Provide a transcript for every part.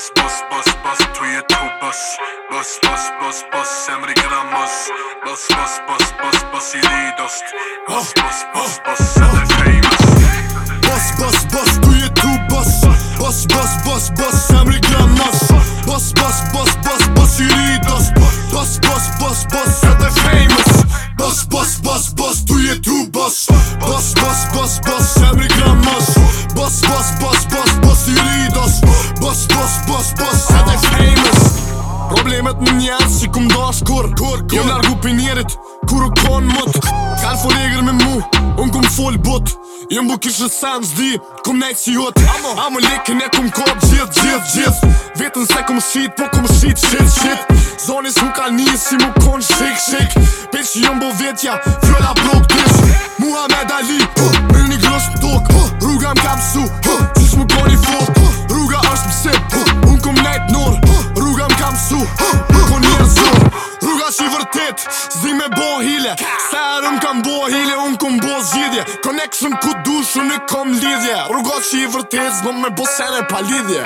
bas bas bas bas tu je tu bas bas bas bas bas semri gramos bas bas bas bas bas ili dost bas bas bas bas sada famous bas bas bas tu je tu bas bas bas bas bas semri gramos bas bas bas bas bas ili dost bas bas bas bas sada famous bas bas bas bas BUS BUS BUS BUS sa dhe famous Problemet në njerës që ku mdash kur, kur, kur Jem largu për pinjerit, kur u konë mët Kanë fol egrë me mu, unë kum fol but Jem bu kishë sen, zdi, kum nejt si jut Amo, amo leke ne kum kopë gjith, gjith, gjith Vetën se kum shit, po kum shit, shit, shit Zonis mu ka një si mu konë shik, shik Pe që jem bu vetja, fjolla brok tish Muhammed Ali, uh, një grosh të tokë Rruga m'ka msu, uh, kum bo zgjidhje Koneksën ku dushu në kom lidje Rrugot që i vërtet zbëm me bo sene pa lidhje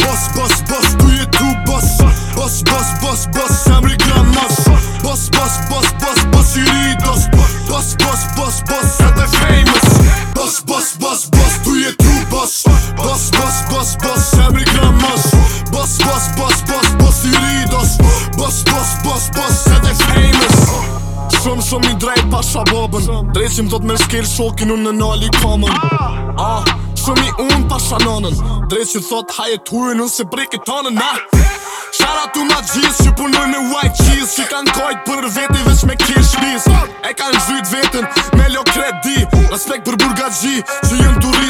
Bos, bos, bos, ku je tu bos Bos, bos, bos, bos, bos sem rikla mos Bos, bos, bos, bos, bos, i ri dos Bos, bos, bos, bos, se te famous Bos, bos, bos, bos, tu je tu bos Bos, bos, bos, bos, sem rikla mos Shumë shumë i drejt pa shababën Drejt që më thot me shkel shokin unë në nali kamën ah, Shumë i unë pa shanonën Drejt që thot haje turin unë se brek e tonën na Shara tu ma gjithë që punoj me white cheese Që kanë kojt për vete i veç me kish nis E kanë zhyt vetën me lo kredi Respekt për burga gji që jënë turin